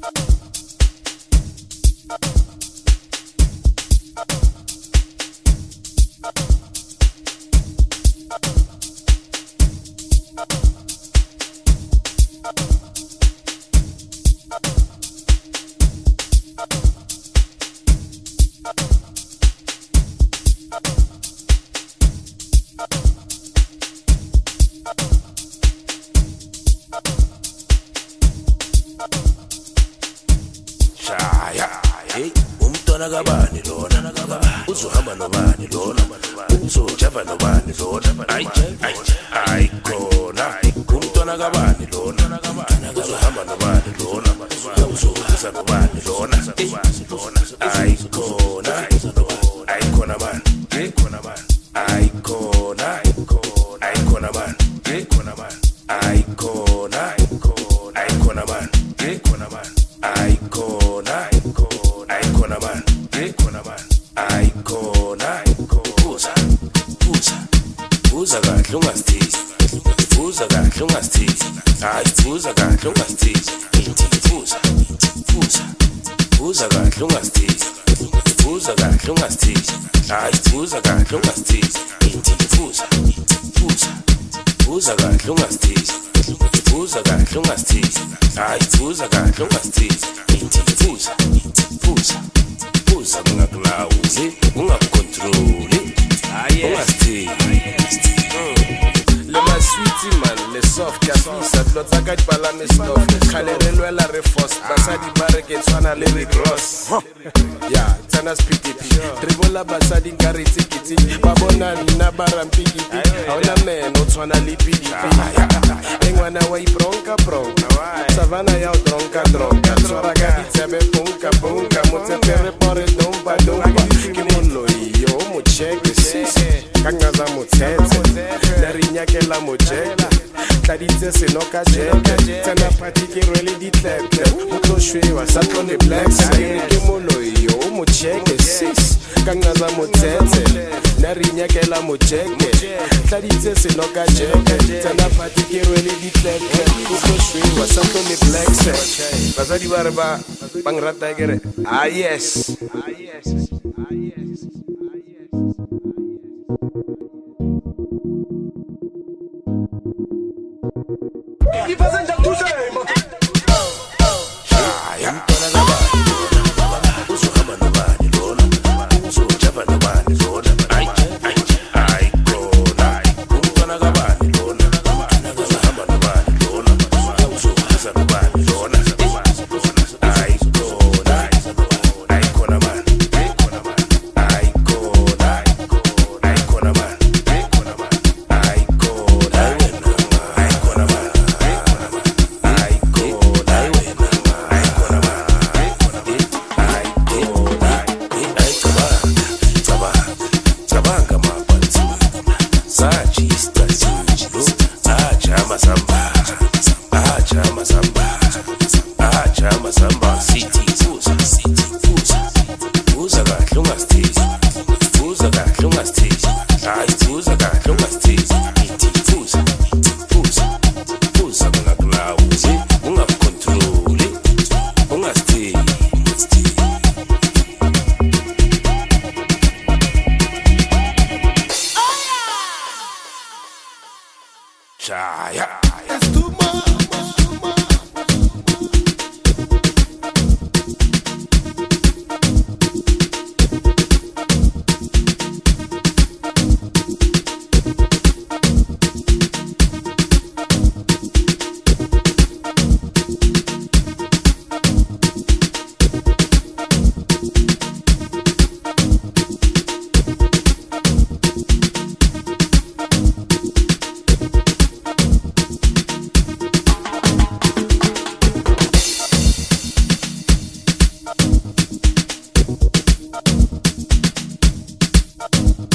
shaya umntwana kabani lona uzohamba nobani lona? Uzojava nobani lona? Ayi ayi ayi khona. Umntwana kabani lona? Uzohamba nobani lona? Uzobuza nobani lona? Ayi khona. Ayi khona man ayi khona. Man ayi khona ayi khona. Man ayi khona man ayi khona ayi khona man ayi khona man ayikhona Uza kahle ungasithithi Uza kahle ungasithithi Hayi uza kahle ungasithithi Uza uza Uza kahle ungasithithi Uza kahle ungasithithi Hayi uza kahle ungasithithi Uza uza Uza kahle ungasithithi Uza kahle ungasithithi Hayi uza kahle ungasithithi Uza dilo tsa ka di palame stof kgale re lwela re fos basadi ba re ke tshwana le re ya tsana spdp re bola nka re ba bona nna ba ga ona meno tshwana le pdp e ngwana wa ibronka bronka savana ya o dronka dronka tshwara ka ditsebe punka punka. Motsepere pore dompa dompa ke moloi yo mocheke sise ka le tlo šwewa sa tlo le blacksire ke moloi yo o mocheke sis ka ncaza motshetse le re nyakela mojeke tladitse seno ka jeke tsena pati ke rwele ditleple o tlo šwewa sa tlo le blacksire basadi ba re ba ba nrata kere ah yes ah yes ah yes E vazando Chà, yeah. up.